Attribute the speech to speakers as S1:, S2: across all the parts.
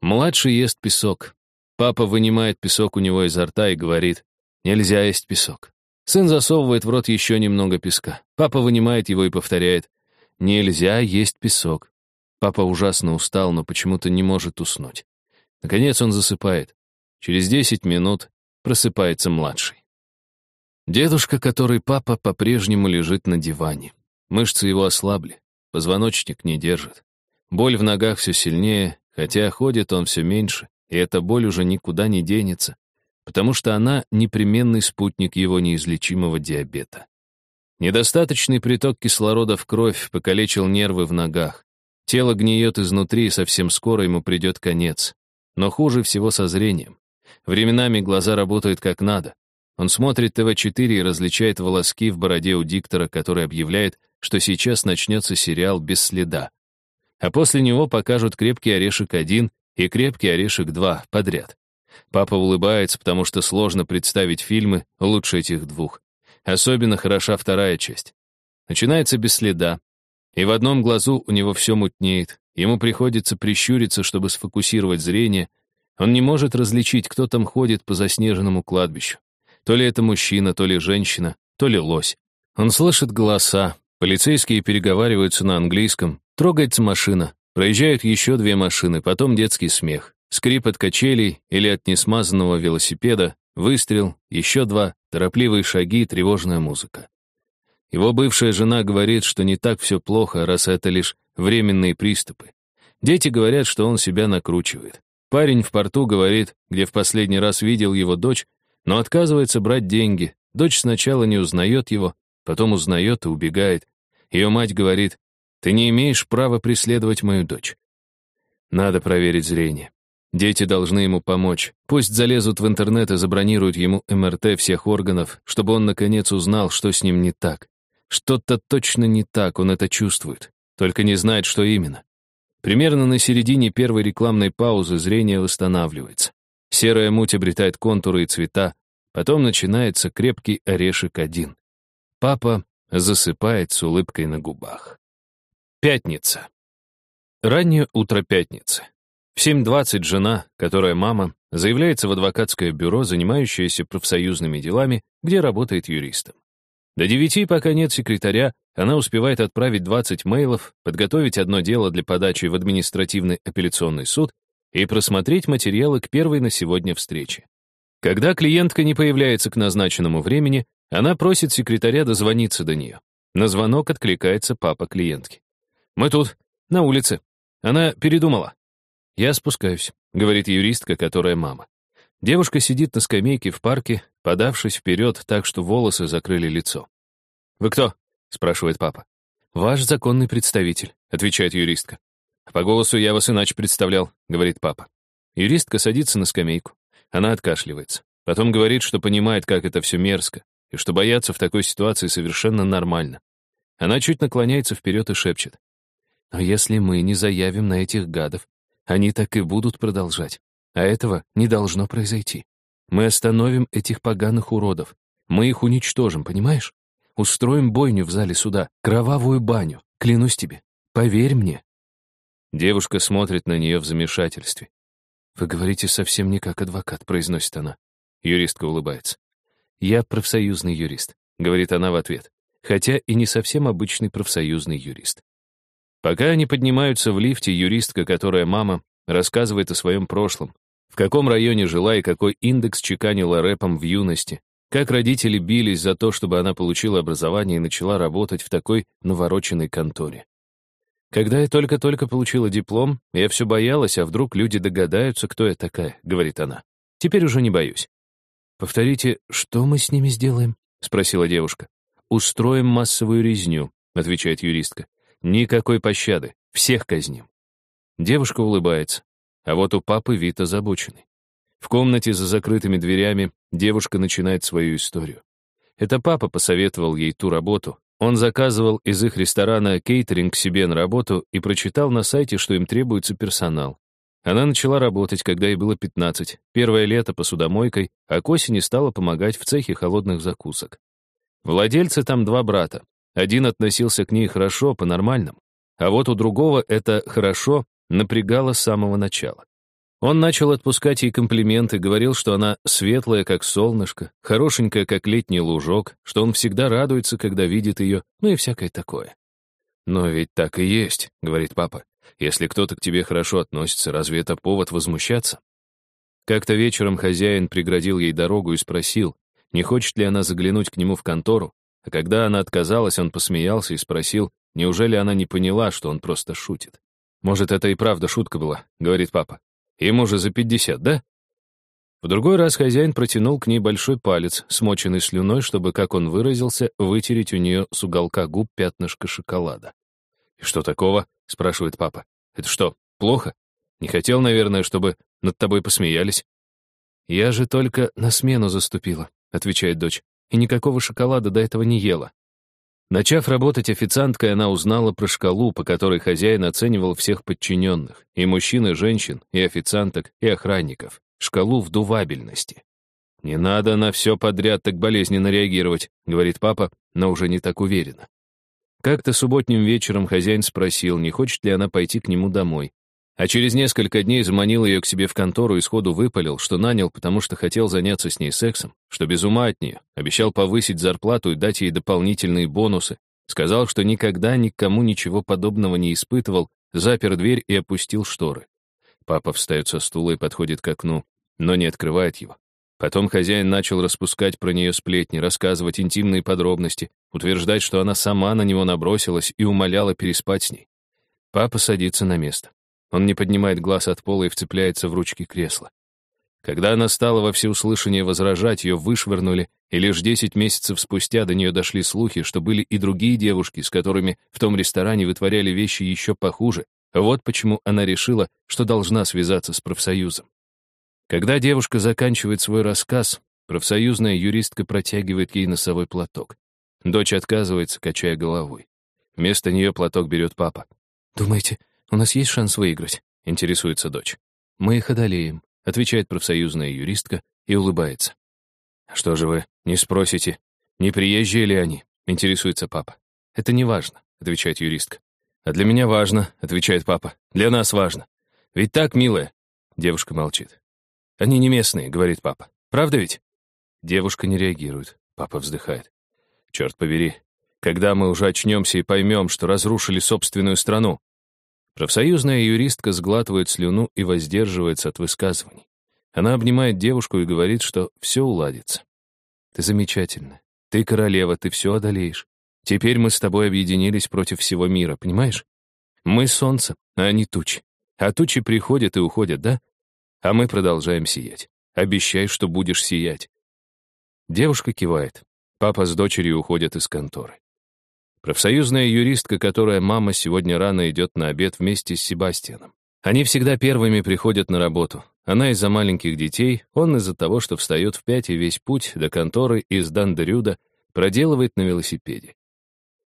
S1: Младший ест песок. Папа вынимает песок у него изо рта и говорит, нельзя есть песок. Сын засовывает в рот еще немного песка. Папа вынимает его и повторяет, нельзя есть песок. Папа ужасно устал, но почему-то не может уснуть. Наконец он засыпает. Через десять минут просыпается младший. Дедушка, который папа, по-прежнему лежит на диване. Мышцы его ослабли, позвоночник не держит. Боль в ногах все сильнее, хотя ходит он все меньше, и эта боль уже никуда не денется, потому что она непременный спутник его неизлечимого диабета. Недостаточный приток кислорода в кровь покалечил нервы в ногах. Тело гниет изнутри, и совсем скоро ему придет конец. Но хуже всего со зрением. Временами глаза работают как надо. Он смотрит ТВ-4 и различает волоски в бороде у диктора, который объявляет, что сейчас начнется сериал «Без следа». А после него покажут «Крепкий орешек-1» и «Крепкий орешек-2» подряд. Папа улыбается, потому что сложно представить фильмы лучше этих двух. Особенно хороша вторая часть. Начинается без следа, и в одном глазу у него все мутнеет, ему приходится прищуриться, чтобы сфокусировать зрение, он не может различить, кто там ходит по заснеженному кладбищу. То ли это мужчина, то ли женщина, то ли лось. Он слышит голоса, полицейские переговариваются на английском, трогается машина, проезжают еще две машины, потом детский смех, скрип от качелей или от несмазанного велосипеда, выстрел, еще два, торопливые шаги, тревожная музыка. Его бывшая жена говорит, что не так все плохо, раз это лишь временные приступы. Дети говорят, что он себя накручивает. Парень в порту говорит, где в последний раз видел его дочь, но отказывается брать деньги. Дочь сначала не узнает его, потом узнает и убегает. Ее мать говорит, «Ты не имеешь права преследовать мою дочь». Надо проверить зрение. Дети должны ему помочь. Пусть залезут в интернет и забронируют ему МРТ всех органов, чтобы он наконец узнал, что с ним не так. Что-то точно не так, он это чувствует. Только не знает, что именно. Примерно на середине первой рекламной паузы зрение восстанавливается. Серая муть обретает контуры и цвета. Потом начинается крепкий орешек один. Папа засыпает с улыбкой на губах. Пятница. Раннее утро пятницы. В 7.20 жена, которая мама, заявляется в адвокатское бюро, занимающееся профсоюзными делами, где работает юристом. До девяти, пока нет секретаря, она успевает отправить 20 мейлов, подготовить одно дело для подачи в административный апелляционный суд и просмотреть материалы к первой на сегодня встрече. Когда клиентка не появляется к назначенному времени, она просит секретаря дозвониться до нее. На звонок откликается папа клиентки. «Мы тут, на улице. Она передумала». «Я спускаюсь», — говорит юристка, которая мама. Девушка сидит на скамейке в парке, подавшись вперед так, что волосы закрыли лицо. «Вы кто?» — спрашивает папа. «Ваш законный представитель», — отвечает юристка. «По голосу я вас иначе представлял», — говорит папа. Юристка садится на скамейку. Она откашливается. Потом говорит, что понимает, как это все мерзко, и что бояться в такой ситуации совершенно нормально. Она чуть наклоняется вперед и шепчет. «Но если мы не заявим на этих гадов, они так и будут продолжать. А этого не должно произойти. Мы остановим этих поганых уродов. Мы их уничтожим, понимаешь? Устроим бойню в зале суда, кровавую баню. Клянусь тебе. Поверь мне». Девушка смотрит на нее в замешательстве. «Вы говорите совсем не как адвокат», — произносит она. Юристка улыбается. «Я профсоюзный юрист», — говорит она в ответ, хотя и не совсем обычный профсоюзный юрист. Пока они поднимаются в лифте, юристка, которая мама, рассказывает о своем прошлом, в каком районе жила и какой индекс чеканила рэпом в юности, как родители бились за то, чтобы она получила образование и начала работать в такой навороченной конторе. «Когда я только-только получила диплом, я все боялась, а вдруг люди догадаются, кто я такая», — говорит она. «Теперь уже не боюсь». «Повторите, что мы с ними сделаем?» — спросила девушка. «Устроим массовую резню», — отвечает юристка. «Никакой пощады. Всех казним». Девушка улыбается. А вот у папы вид озабоченный. В комнате за закрытыми дверями девушка начинает свою историю. Это папа посоветовал ей ту работу. Он заказывал из их ресторана кейтеринг себе на работу и прочитал на сайте, что им требуется персонал. Она начала работать, когда ей было 15, первое лето посудомойкой, а к осени стала помогать в цехе холодных закусок. Владельцы там два брата. Один относился к ней хорошо, по-нормальному, а вот у другого это «хорошо» напрягало с самого начала. Он начал отпускать ей комплименты, говорил, что она светлая, как солнышко, хорошенькая, как летний лужок, что он всегда радуется, когда видит ее, ну и всякое такое. «Но ведь так и есть», — говорит папа. «Если кто-то к тебе хорошо относится, разве это повод возмущаться?» Как-то вечером хозяин преградил ей дорогу и спросил, не хочет ли она заглянуть к нему в контору, а когда она отказалась, он посмеялся и спросил, неужели она не поняла, что он просто шутит. «Может, это и правда шутка была», — говорит папа. Ему же за пятьдесят, да? В другой раз хозяин протянул к ней большой палец, смоченный слюной, чтобы, как он выразился, вытереть у нее с уголка губ пятнышко шоколада. «И что такого?» — спрашивает папа. «Это что, плохо? Не хотел, наверное, чтобы над тобой посмеялись?» «Я же только на смену заступила», — отвечает дочь, «и никакого шоколада до этого не ела. Начав работать официанткой, она узнала про шкалу, по которой хозяин оценивал всех подчиненных, и мужчин, и женщин, и официанток, и охранников, шкалу вдувабельности. «Не надо на все подряд так болезненно реагировать», — говорит папа, но уже не так уверенно. Как-то субботним вечером хозяин спросил, не хочет ли она пойти к нему домой. А через несколько дней заманил ее к себе в контору и сходу выпалил, что нанял, потому что хотел заняться с ней сексом, что без ума от нее, обещал повысить зарплату и дать ей дополнительные бонусы, сказал, что никогда никому ничего подобного не испытывал, запер дверь и опустил шторы. Папа встает со стула и подходит к окну, но не открывает его. Потом хозяин начал распускать про нее сплетни, рассказывать интимные подробности, утверждать, что она сама на него набросилась и умоляла переспать с ней. Папа садится на место. Он не поднимает глаз от пола и вцепляется в ручки кресла. Когда она стала во всеуслышание возражать, ее вышвырнули, и лишь десять месяцев спустя до нее дошли слухи, что были и другие девушки, с которыми в том ресторане вытворяли вещи еще похуже. Вот почему она решила, что должна связаться с профсоюзом. Когда девушка заканчивает свой рассказ, профсоюзная юристка протягивает ей носовой платок. Дочь отказывается, качая головой. Вместо нее платок берет папа. «Думаете, «У нас есть шанс выиграть?» — интересуется дочь. «Мы их одолеем», — отвечает профсоюзная юристка и улыбается. «Что же вы не спросите, не приезжие ли они?» — интересуется папа. «Это не важно», — отвечает юристка. «А для меня важно», — отвечает папа. «Для нас важно. Ведь так, милая?» Девушка молчит. «Они не местные», — говорит папа. «Правда ведь?» Девушка не реагирует. Папа вздыхает. «Черт побери, когда мы уже очнемся и поймем, что разрушили собственную страну?» Профсоюзная юристка сглатывает слюну и воздерживается от высказываний. Она обнимает девушку и говорит, что все уладится. «Ты замечательна. Ты королева, ты все одолеешь. Теперь мы с тобой объединились против всего мира, понимаешь? Мы солнце, а они тучи. А тучи приходят и уходят, да? А мы продолжаем сиять. Обещай, что будешь сиять». Девушка кивает. Папа с дочерью уходят из конторы. Профсоюзная юристка, которая мама сегодня рано идет на обед вместе с Себастьяном. Они всегда первыми приходят на работу. Она из-за маленьких детей, он из-за того, что встает в пять и весь путь до конторы из Дандерюда проделывает на велосипеде.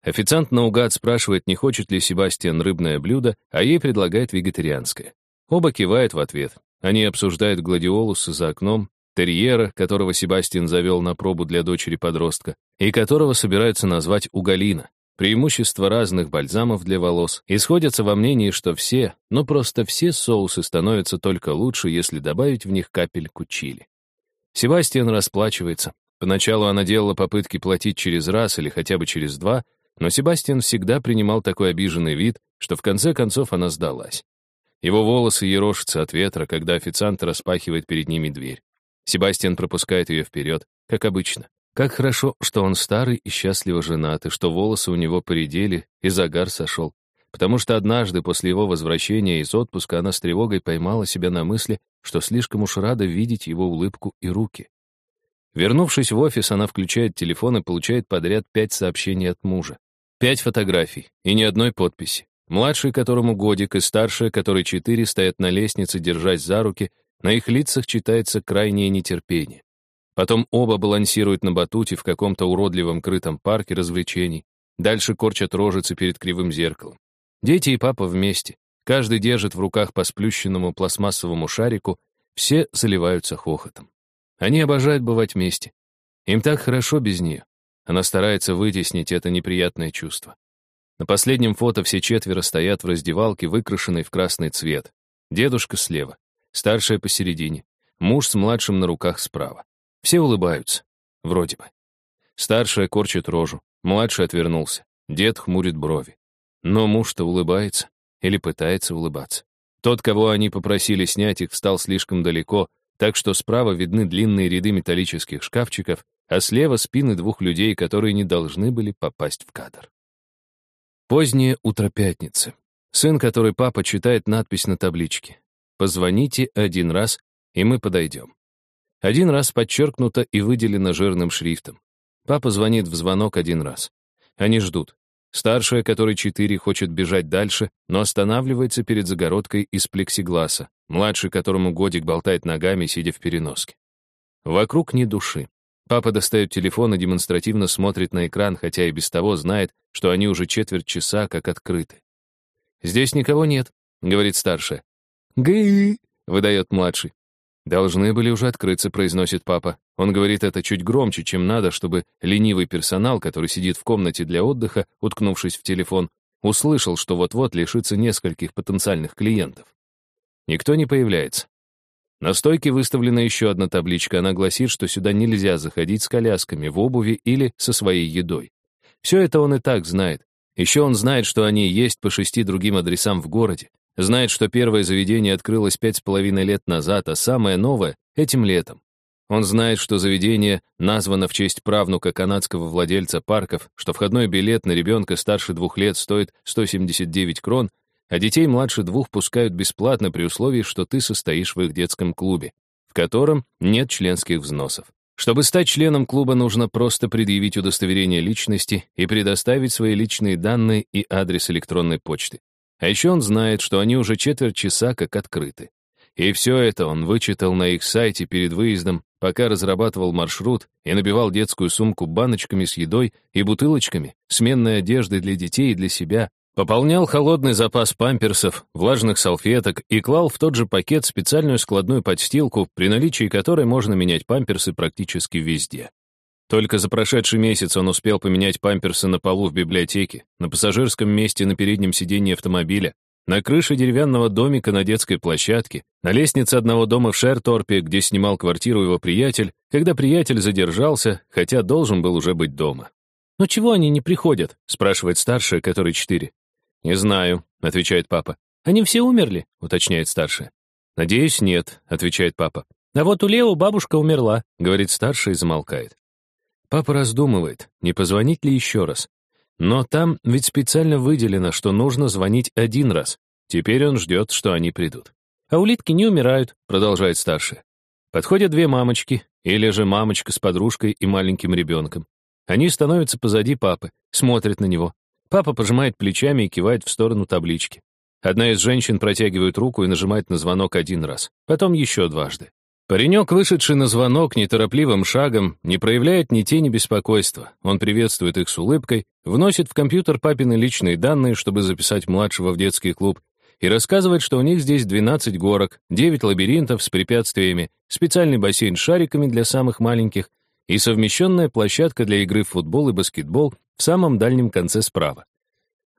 S1: Официант наугад спрашивает, не хочет ли Себастьян рыбное блюдо, а ей предлагает вегетарианское. Оба кивают в ответ. Они обсуждают гладиолусы за окном, терьера, которого Себастьян завел на пробу для дочери-подростка, и которого собираются назвать Угалина. Преимущества разных бальзамов для волос исходятся во мнении, что все, ну просто все соусы становятся только лучше, если добавить в них капельку чили. Себастьян расплачивается. Поначалу она делала попытки платить через раз или хотя бы через два, но Себастьян всегда принимал такой обиженный вид, что в конце концов она сдалась. Его волосы ерошатся от ветра, когда официант распахивает перед ними дверь. Себастьян пропускает ее вперед, как обычно. Как хорошо, что он старый и счастливо женат, и что волосы у него поредели, и загар сошел. Потому что однажды после его возвращения из отпуска она с тревогой поймала себя на мысли, что слишком уж рада видеть его улыбку и руки. Вернувшись в офис, она включает телефон и получает подряд пять сообщений от мужа. Пять фотографий и ни одной подписи. Младший, которому годик, и старшая, которой четыре, стоят на лестнице, держась за руки, на их лицах читается крайнее нетерпение. Потом оба балансируют на батуте в каком-то уродливом крытом парке развлечений. Дальше корчат рожицы перед кривым зеркалом. Дети и папа вместе. Каждый держит в руках по сплющенному пластмассовому шарику. Все заливаются хохотом. Они обожают бывать вместе. Им так хорошо без нее. Она старается вытеснить это неприятное чувство. На последнем фото все четверо стоят в раздевалке, выкрашенной в красный цвет. Дедушка слева. старшая посередине, муж с младшим на руках справа. Все улыбаются. Вроде бы. Старшая корчит рожу, младший отвернулся. Дед хмурит брови. Но муж-то улыбается или пытается улыбаться. Тот, кого они попросили снять их, встал слишком далеко, так что справа видны длинные ряды металлических шкафчиков, а слева спины двух людей, которые не должны были попасть в кадр. Позднее утро пятницы. Сын, который папа, читает надпись на табличке. «Позвоните один раз, и мы подойдем». Один раз подчеркнуто и выделено жирным шрифтом. Папа звонит в звонок один раз. Они ждут. Старшая, которой четыре, хочет бежать дальше, но останавливается перед загородкой из плексигласа. Младший, которому годик болтает ногами, сидя в переноске. Вокруг ни души. Папа достает телефон и демонстративно смотрит на экран, хотя и без того знает, что они уже четверть часа как открыты. «Здесь никого нет», — говорит старшая. «Гы!» — выдает младший. «Должны были уже открыться», — произносит папа. Он говорит это чуть громче, чем надо, чтобы ленивый персонал, который сидит в комнате для отдыха, уткнувшись в телефон, услышал, что вот-вот лишится нескольких потенциальных клиентов. Никто не появляется. На стойке выставлена еще одна табличка. Она гласит, что сюда нельзя заходить с колясками, в обуви или со своей едой. Все это он и так знает. Еще он знает, что они есть по шести другим адресам в городе. Знает, что первое заведение открылось пять с половиной лет назад, а самое новое — этим летом. Он знает, что заведение названо в честь правнука канадского владельца парков, что входной билет на ребенка старше двух лет стоит 179 крон, а детей младше двух пускают бесплатно при условии, что ты состоишь в их детском клубе, в котором нет членских взносов. Чтобы стать членом клуба, нужно просто предъявить удостоверение личности и предоставить свои личные данные и адрес электронной почты. А еще он знает, что они уже четверть часа как открыты. И все это он вычитал на их сайте перед выездом, пока разрабатывал маршрут и набивал детскую сумку баночками с едой и бутылочками, сменной одеждой для детей и для себя, пополнял холодный запас памперсов, влажных салфеток и клал в тот же пакет специальную складную подстилку, при наличии которой можно менять памперсы практически везде. Только за прошедший месяц он успел поменять памперсы на полу в библиотеке, на пассажирском месте на переднем сиденье автомобиля, на крыше деревянного домика на детской площадке, на лестнице одного дома в Шерторпе, где снимал квартиру его приятель, когда приятель задержался, хотя должен был уже быть дома. «Но чего они не приходят?» — спрашивает старшая, который четыре. «Не знаю», — отвечает папа. «Они все умерли?» — уточняет старшая. «Надеюсь, нет», — отвечает папа. «А вот у Лео бабушка умерла», — говорит старшая и замолкает. Папа раздумывает, не позвонить ли еще раз. Но там ведь специально выделено, что нужно звонить один раз. Теперь он ждет, что они придут. А улитки не умирают, продолжает старшая. Подходят две мамочки, или же мамочка с подружкой и маленьким ребенком. Они становятся позади папы, смотрят на него. Папа пожимает плечами и кивает в сторону таблички. Одна из женщин протягивает руку и нажимает на звонок один раз, потом еще дважды. Паренек, вышедший на звонок неторопливым шагом, не проявляет ни тени беспокойства. Он приветствует их с улыбкой, вносит в компьютер папины личные данные, чтобы записать младшего в детский клуб, и рассказывает, что у них здесь 12 горок, 9 лабиринтов с препятствиями, специальный бассейн с шариками для самых маленьких и совмещенная площадка для игры в футбол и баскетбол в самом дальнем конце справа.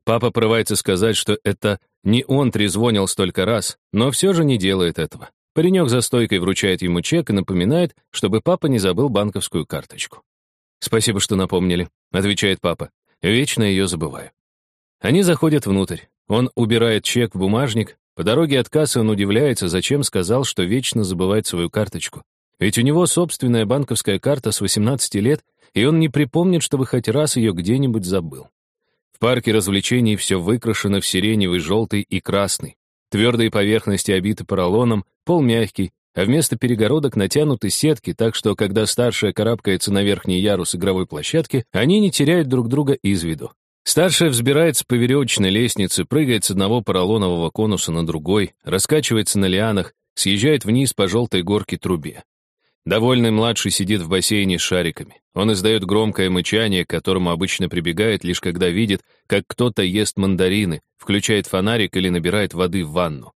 S1: Папа порывается сказать, что это не он трезвонил столько раз, но все же не делает этого. Паренек за стойкой вручает ему чек и напоминает, чтобы папа не забыл банковскую карточку. «Спасибо, что напомнили», — отвечает папа. «Вечно ее забываю». Они заходят внутрь. Он убирает чек в бумажник. По дороге от кассы он удивляется, зачем сказал, что вечно забывает свою карточку. Ведь у него собственная банковская карта с 18 лет, и он не припомнит, чтобы хоть раз ее где-нибудь забыл. В парке развлечений все выкрашено в сиреневый, желтый и красный. Твердые поверхности обиты поролоном, пол мягкий, а вместо перегородок натянуты сетки, так что, когда старшая карабкается на верхний ярус игровой площадки, они не теряют друг друга из виду. Старшая взбирается по веревочной лестнице, прыгает с одного поролонового конуса на другой, раскачивается на лианах, съезжает вниз по желтой горке трубе. Довольный младший сидит в бассейне с шариками. Он издает громкое мычание, к которому обычно прибегает лишь когда видит, как кто-то ест мандарины, включает фонарик или набирает воды в ванну.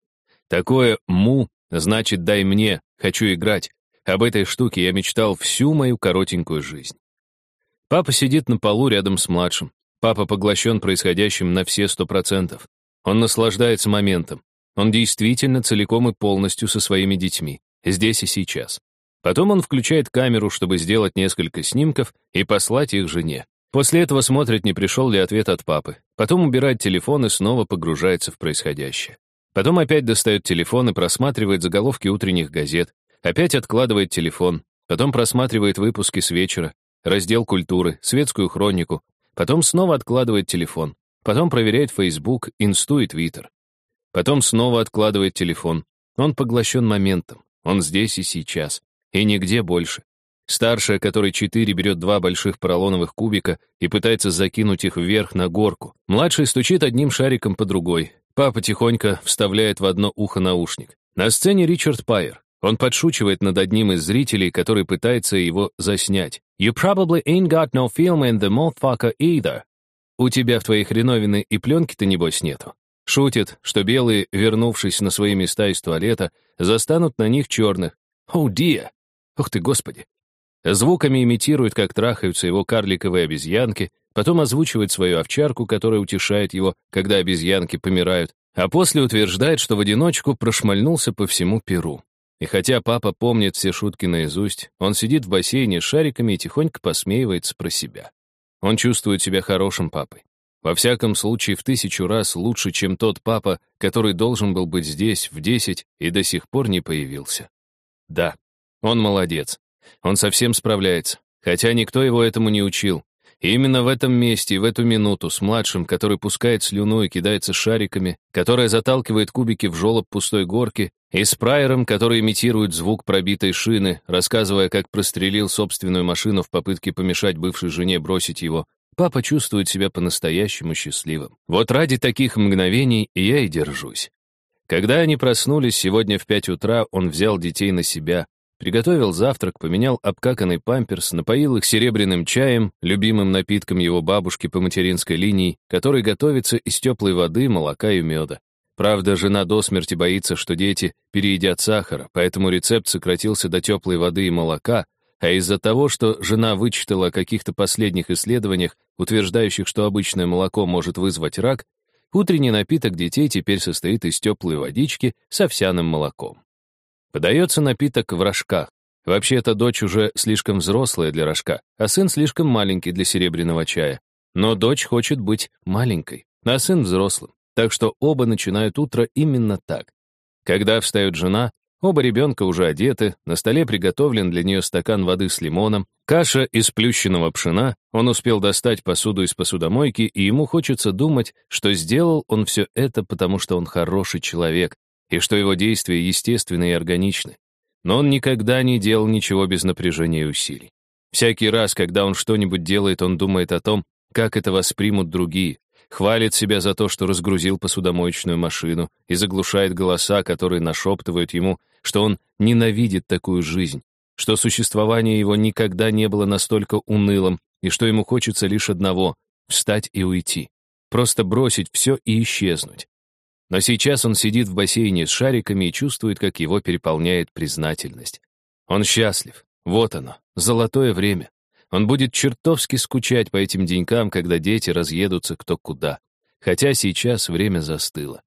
S1: Такое «му» значит «дай мне, хочу играть». Об этой штуке я мечтал всю мою коротенькую жизнь. Папа сидит на полу рядом с младшим. Папа поглощен происходящим на все сто процентов. Он наслаждается моментом. Он действительно целиком и полностью со своими детьми, здесь и сейчас. Потом он включает камеру, чтобы сделать несколько снимков и послать их жене. После этого смотрит, не пришел ли ответ от папы. Потом убирает телефон и снова погружается в происходящее. Потом опять достает телефон и просматривает заголовки утренних газет. Опять откладывает телефон. Потом просматривает выпуски с вечера, раздел культуры, светскую хронику. Потом снова откладывает телефон. Потом проверяет Facebook, Инсту и Твиттер. Потом снова откладывает телефон. Он поглощен моментом. Он здесь и сейчас. И нигде больше. Старшая, которой четыре, берет два больших поролоновых кубика и пытается закинуть их вверх на горку. Младший стучит одним шариком по другой. Папа тихонько вставляет в одно ухо наушник. На сцене Ричард Пайер. Он подшучивает над одним из зрителей, который пытается его заснять. «You probably ain't got no film in the motherfucker either». «У тебя в твоей хреновины и пленки-то, небось, нету». Шутит, что белые, вернувшись на свои места из туалета, застанут на них черных. «Oh dear!» «Ух ты, господи!» Звуками имитирует, как трахаются его карликовые обезьянки, потом озвучивает свою овчарку, которая утешает его, когда обезьянки помирают, а после утверждает, что в одиночку прошмальнулся по всему Перу. И хотя папа помнит все шутки наизусть, он сидит в бассейне с шариками и тихонько посмеивается про себя. Он чувствует себя хорошим папой. Во всяком случае, в тысячу раз лучше, чем тот папа, который должен был быть здесь в десять и до сих пор не появился. Да, он молодец. Он совсем справляется, хотя никто его этому не учил. И именно в этом месте, в эту минуту, с младшим, который пускает слюну и кидается шариками, которая заталкивает кубики в жолоб пустой горки, и с прайером, который имитирует звук пробитой шины, рассказывая, как прострелил собственную машину в попытке помешать бывшей жене бросить его, папа чувствует себя по-настоящему счастливым. Вот ради таких мгновений я и держусь. Когда они проснулись сегодня в пять утра, он взял детей на себя, Приготовил завтрак, поменял обкаканный памперс, напоил их серебряным чаем, любимым напитком его бабушки по материнской линии, который готовится из теплой воды, молока и меда. Правда, жена до смерти боится, что дети переедят сахара, поэтому рецепт сократился до теплой воды и молока, а из-за того, что жена вычитала о каких-то последних исследованиях, утверждающих, что обычное молоко может вызвать рак, утренний напиток детей теперь состоит из теплой водички с овсяным молоком. Подается напиток в рожках. Вообще-то дочь уже слишком взрослая для рожка, а сын слишком маленький для серебряного чая. Но дочь хочет быть маленькой, а сын взрослым. Так что оба начинают утро именно так. Когда встает жена, оба ребенка уже одеты, на столе приготовлен для нее стакан воды с лимоном, каша из плющенного пшена, он успел достать посуду из посудомойки, и ему хочется думать, что сделал он все это, потому что он хороший человек, и что его действия естественны и органичны. Но он никогда не делал ничего без напряжения и усилий. Всякий раз, когда он что-нибудь делает, он думает о том, как это воспримут другие, хвалит себя за то, что разгрузил посудомоечную машину и заглушает голоса, которые нашептывают ему, что он ненавидит такую жизнь, что существование его никогда не было настолько унылым и что ему хочется лишь одного — встать и уйти, просто бросить все и исчезнуть. Но сейчас он сидит в бассейне с шариками и чувствует, как его переполняет признательность. Он счастлив. Вот оно, золотое время. Он будет чертовски скучать по этим денькам, когда дети разъедутся кто куда. Хотя сейчас время застыло.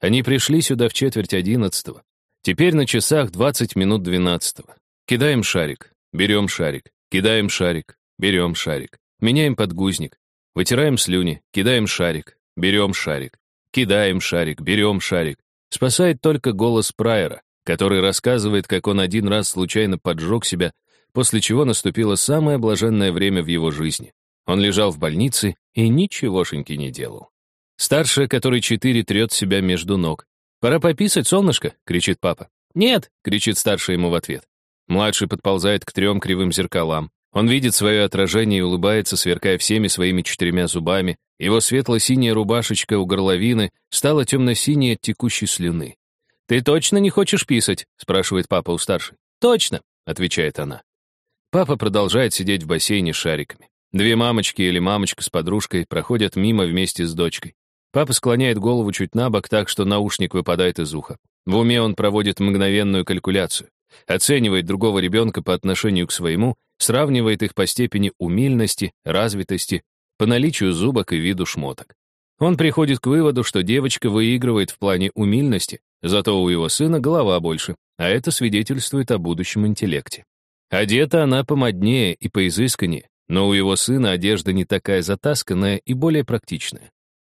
S1: Они пришли сюда в четверть одиннадцатого. Теперь на часах двадцать минут двенадцатого. Кидаем шарик, берем шарик, кидаем шарик, берем шарик, меняем подгузник, вытираем слюни, кидаем шарик, берем шарик. Кидаем шарик, берем шарик. Спасает только голос Прайера, который рассказывает, как он один раз случайно поджег себя, после чего наступило самое блаженное время в его жизни. Он лежал в больнице и ничегошеньки не делал. Старшая, который четыре, трет себя между ног. «Пора пописать, солнышко!» — кричит папа. «Нет!» — кричит старшая ему в ответ. Младший подползает к трем кривым зеркалам. Он видит свое отражение и улыбается, сверкая всеми своими четырьмя зубами. Его светло-синяя рубашечка у горловины стала темно-синей от текущей слюны. «Ты точно не хочешь писать?» — спрашивает папа у старшей. «Точно», — отвечает она. Папа продолжает сидеть в бассейне с шариками. Две мамочки или мамочка с подружкой проходят мимо вместе с дочкой. Папа склоняет голову чуть на бок так, что наушник выпадает из уха. В уме он проводит мгновенную калькуляцию. Оценивает другого ребенка по отношению к своему сравнивает их по степени умильности, развитости, по наличию зубок и виду шмоток. Он приходит к выводу, что девочка выигрывает в плане умильности, зато у его сына голова больше, а это свидетельствует о будущем интеллекте. Одета она помоднее и поизысканнее, но у его сына одежда не такая затасканная и более практичная.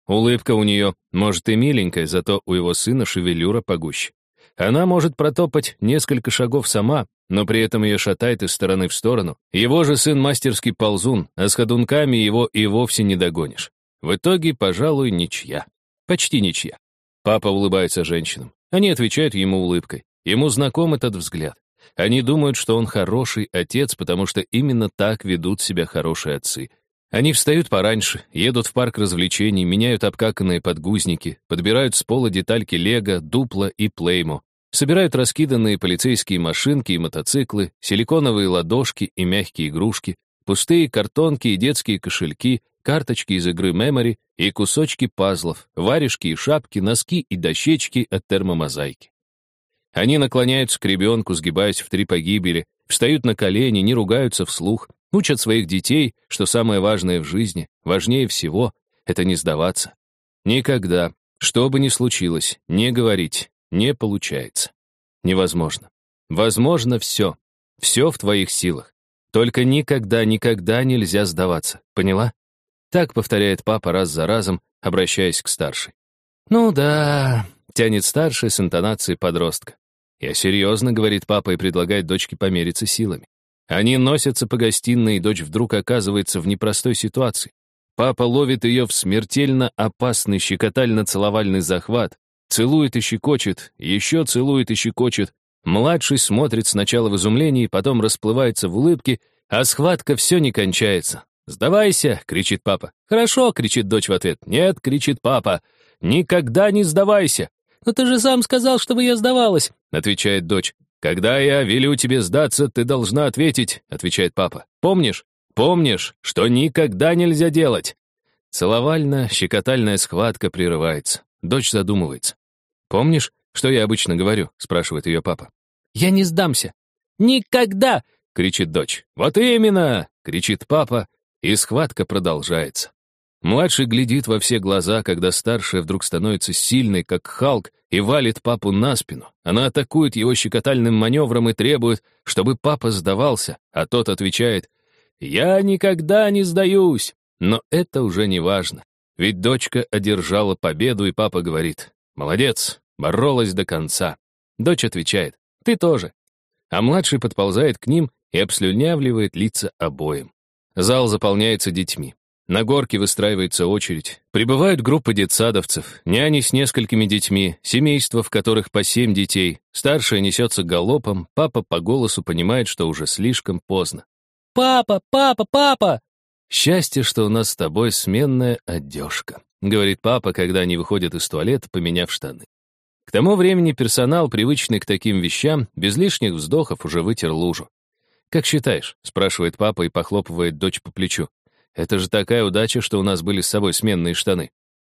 S1: Улыбка у нее, может, и миленькая, зато у его сына шевелюра погуще. Она может протопать несколько шагов сама, но при этом ее шатает из стороны в сторону. Его же сын мастерский ползун, а с ходунками его и вовсе не догонишь. В итоге, пожалуй, ничья. Почти ничья. Папа улыбается женщинам. Они отвечают ему улыбкой. Ему знаком этот взгляд. Они думают, что он хороший отец, потому что именно так ведут себя хорошие отцы. Они встают пораньше, едут в парк развлечений, меняют обкаканные подгузники, подбирают с пола детальки лего, дупла и плеймо, собирают раскиданные полицейские машинки и мотоциклы, силиконовые ладошки и мягкие игрушки, пустые картонки и детские кошельки, карточки из игры Memory и кусочки пазлов, варежки и шапки, носки и дощечки от термомозаики. Они наклоняются к ребенку, сгибаясь в три погибели, встают на колени, не ругаются вслух, учат своих детей, что самое важное в жизни, важнее всего — это не сдаваться. Никогда, что бы ни случилось, не говорить, не получается. Невозможно. Возможно все. Все в твоих силах. Только никогда, никогда нельзя сдаваться. Поняла? Так повторяет папа раз за разом, обращаясь к старшей. «Ну да», — тянет старшая с интонацией подростка. «Я серьезно», — говорит папа и предлагает дочке помериться силами. Они носятся по гостиной, и дочь вдруг оказывается в непростой ситуации. Папа ловит ее в смертельно опасный щекотально-целовальный захват, целует и щекочет, еще целует и щекочет. Младший смотрит сначала в изумлении, потом расплывается в улыбке, а схватка все не кончается. «Сдавайся!» — кричит папа. «Хорошо!» — кричит дочь в ответ. «Нет!» — кричит папа. «Никогда не сдавайся!» «Но ты же сам сказал, чтобы я сдавалась!» — отвечает дочь. «Когда я велю тебе сдаться, ты должна ответить», — отвечает папа. «Помнишь? Помнишь, что никогда нельзя делать?» Целовально-щекотальная схватка прерывается. Дочь задумывается. «Помнишь, что я обычно говорю?» — спрашивает ее папа. «Я не сдамся». «Никогда!» — кричит дочь. «Вот именно!» — кричит папа и схватка продолжается. Младший глядит во все глаза, когда старшая вдруг становится сильной, как Халк, и валит папу на спину. Она атакует его щекотальным маневром и требует, чтобы папа сдавался, а тот отвечает «Я никогда не сдаюсь». Но это уже не важно, ведь дочка одержала победу, и папа говорит «Молодец, боролась до конца». Дочь отвечает «Ты тоже». А младший подползает к ним и обслюнявливает лица обоим. Зал заполняется детьми. На горке выстраивается очередь. Прибывают группы детсадовцев, няни с несколькими детьми, семейства, в которых по семь детей. Старшая несется галопом, папа по голосу понимает, что уже слишком поздно. «Папа, папа, папа!» «Счастье, что у нас с тобой сменная одежка», — говорит папа, когда они выходят из туалета, поменяв штаны. К тому времени персонал, привычный к таким вещам, без лишних вздохов уже вытер лужу. «Как считаешь?» — спрашивает папа и похлопывает дочь по плечу. «Это же такая удача, что у нас были с собой сменные штаны».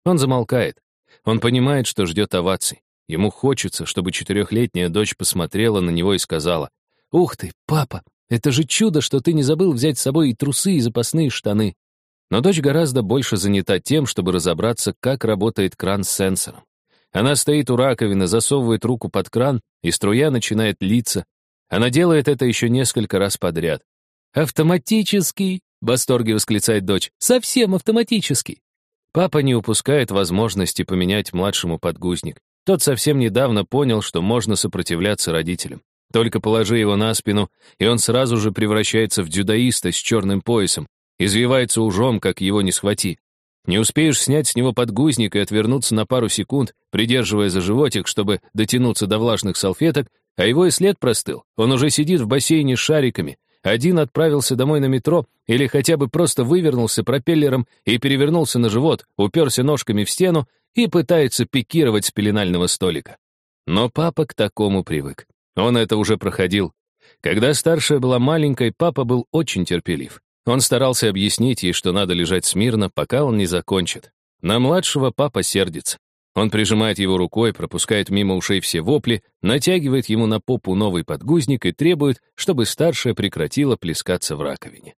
S1: Он замолкает. Он понимает, что ждет оваций. Ему хочется, чтобы четырехлетняя дочь посмотрела на него и сказала, «Ух ты, папа, это же чудо, что ты не забыл взять с собой и трусы, и запасные штаны». Но дочь гораздо больше занята тем, чтобы разобраться, как работает кран с сенсором. Она стоит у раковины, засовывает руку под кран, и струя начинает литься, она делает это еще несколько раз подряд. «Автоматический!» — в восторге восклицает дочь. «Совсем автоматический!» Папа не упускает возможности поменять младшему подгузник. Тот совсем недавно понял, что можно сопротивляться родителям. Только положи его на спину, и он сразу же превращается в дзюдоиста с черным поясом, извивается ужом, как его не схвати. Не успеешь снять с него подгузник и отвернуться на пару секунд, придерживая за животик, чтобы дотянуться до влажных салфеток, а его и след простыл. Он уже сидит в бассейне с шариками. Один отправился домой на метро или хотя бы просто вывернулся пропеллером и перевернулся на живот, уперся ножками в стену и пытается пикировать с пеленального столика. Но папа к такому привык. Он это уже проходил. Когда старшая была маленькой, папа был очень терпелив. Он старался объяснить ей, что надо лежать смирно, пока он не закончит. На младшего папа сердится. Он прижимает его рукой, пропускает мимо ушей все вопли, натягивает ему на попу новый подгузник и требует, чтобы старшая прекратила плескаться в раковине.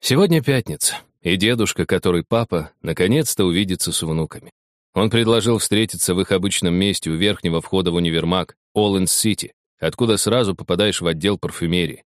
S1: Сегодня пятница, и дедушка, который папа, наконец-то увидится с внуками. Он предложил встретиться в их обычном месте у верхнего входа в универмаг, Олленс-Сити, откуда сразу попадаешь в отдел парфюмерии.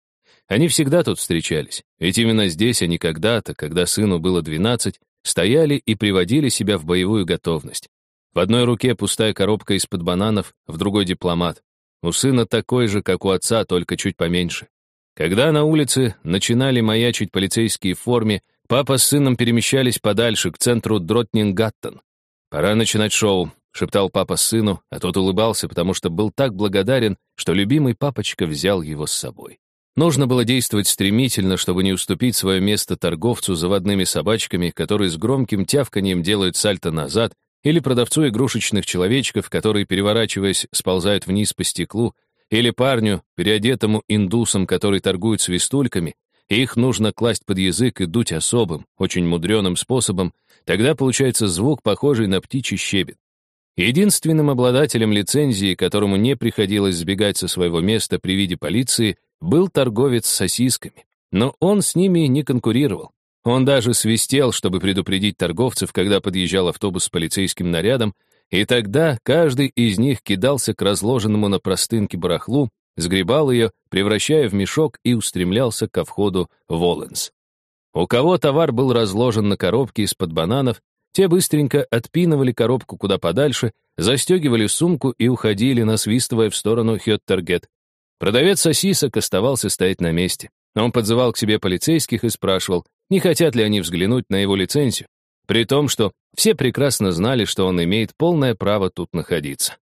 S1: Они всегда тут встречались, ведь именно здесь они когда-то, когда сыну было 12, стояли и приводили себя в боевую готовность. В одной руке пустая коробка из-под бананов, в другой дипломат. У сына такой же, как у отца, только чуть поменьше. Когда на улице начинали маячить полицейские в форме, папа с сыном перемещались подальше, к центру Дротнингаттон. «Пора начинать шоу», — шептал папа сыну, а тот улыбался, потому что был так благодарен, что любимый папочка взял его с собой. Нужно было действовать стремительно, чтобы не уступить свое место торговцу заводными собачками, которые с громким тявканьем делают сальто назад, или продавцу игрушечных человечков, которые, переворачиваясь, сползают вниз по стеклу, или парню, переодетому индусом, который торгует свистульками, и их нужно класть под язык и дуть особым, очень мудреным способом, Тогда получается звук, похожий на птичий щебет. Единственным обладателем лицензии, которому не приходилось сбегать со своего места при виде полиции, был торговец сосисками. Но он с ними не конкурировал. Он даже свистел, чтобы предупредить торговцев, когда подъезжал автобус с полицейским нарядом, и тогда каждый из них кидался к разложенному на простынке барахлу, сгребал ее, превращая в мешок и устремлялся ко входу в Оленс. У кого товар был разложен на коробке из-под бананов, те быстренько отпинывали коробку куда подальше, застегивали сумку и уходили, насвистывая в сторону Хеттергет. Продавец сосисок оставался стоять на месте. Он подзывал к себе полицейских и спрашивал, не хотят ли они взглянуть на его лицензию, при том, что все прекрасно знали, что он имеет полное право тут находиться.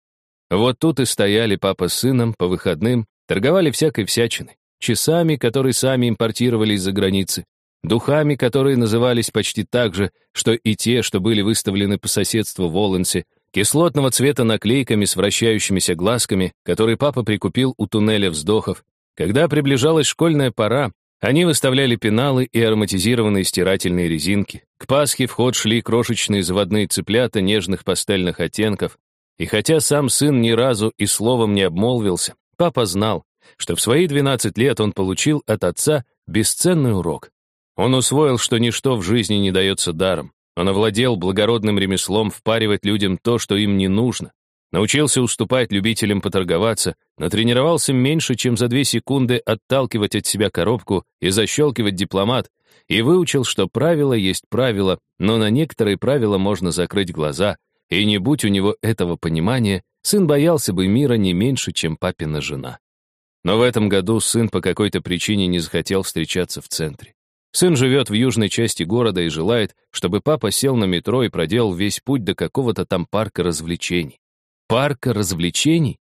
S1: Вот тут и стояли папа с сыном по выходным, торговали всякой всячиной, часами, которые сами импортировали из-за границы, духами, которые назывались почти так же, что и те, что были выставлены по соседству в Олленсе, кислотного цвета наклейками с вращающимися глазками, которые папа прикупил у туннеля вздохов. Когда приближалась школьная пора, они выставляли пеналы и ароматизированные стирательные резинки. К Пасхе в ход шли крошечные заводные цыплята нежных пастельных оттенков. И хотя сам сын ни разу и словом не обмолвился, папа знал, что в свои 12 лет он получил от отца бесценный урок. Он усвоил, что ничто в жизни не дается даром. Он овладел благородным ремеслом впаривать людям то, что им не нужно. Научился уступать любителям поторговаться, натренировался меньше, чем за две секунды отталкивать от себя коробку и защелкивать дипломат, и выучил, что правило есть правило, но на некоторые правила можно закрыть глаза, и не будь у него этого понимания, сын боялся бы мира не меньше, чем папина жена. Но в этом году сын по какой-то причине не захотел встречаться в центре. Сын живет в южной части города и желает, чтобы папа сел на метро и проделал весь путь до какого-то там парка развлечений. Парка развлечений?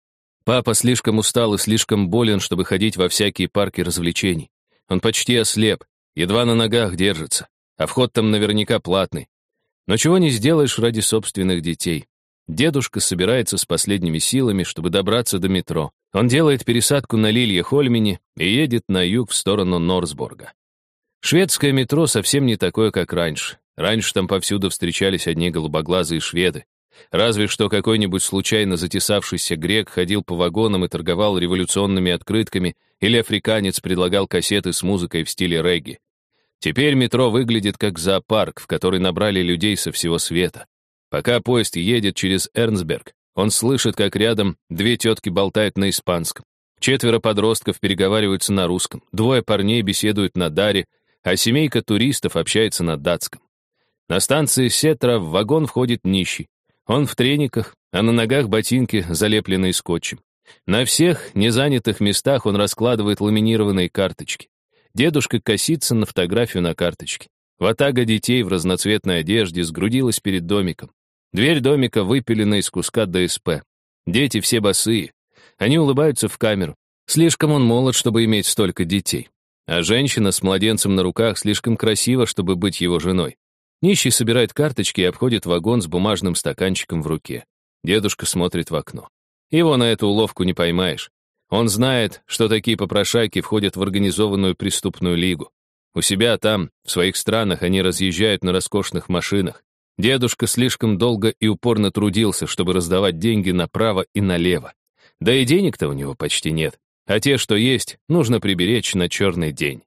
S1: Папа слишком устал и слишком болен, чтобы ходить во всякие парки развлечений. Он почти ослеп, едва на ногах держится, а вход там наверняка платный. Но чего не сделаешь ради собственных детей. Дедушка собирается с последними силами, чтобы добраться до метро. Он делает пересадку на Лилье-Хольмине и едет на юг в сторону Норсборга. Шведское метро совсем не такое, как раньше. Раньше там повсюду встречались одни голубоглазые шведы. Разве что какой-нибудь случайно затесавшийся грек ходил по вагонам и торговал революционными открытками, или африканец предлагал кассеты с музыкой в стиле регги. Теперь метро выглядит как зоопарк, в который набрали людей со всего света. Пока поезд едет через Эрнсберг, он слышит, как рядом две тетки болтают на испанском. Четверо подростков переговариваются на русском, двое парней беседуют на даре, а семейка туристов общается на датском. На станции Сетра в вагон входит нищий. Он в трениках, а на ногах ботинки, залепленные скотчем. На всех незанятых местах он раскладывает ламинированные карточки. Дедушка косится на фотографию на карточке. Ватага детей в разноцветной одежде сгрудилась перед домиком. Дверь домика выпилена из куска ДСП. Дети все босые. Они улыбаются в камеру. Слишком он молод, чтобы иметь столько детей. А женщина с младенцем на руках слишком красива, чтобы быть его женой. Нищий собирает карточки и обходит вагон с бумажным стаканчиком в руке. Дедушка смотрит в окно. Его на эту уловку не поймаешь. Он знает, что такие попрошайки входят в организованную преступную лигу. У себя там, в своих странах, они разъезжают на роскошных машинах. Дедушка слишком долго и упорно трудился, чтобы раздавать деньги направо и налево. Да и денег-то у него почти нет а те, что есть, нужно приберечь на черный день.